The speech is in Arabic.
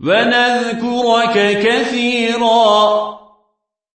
ونذكرك كثيرا.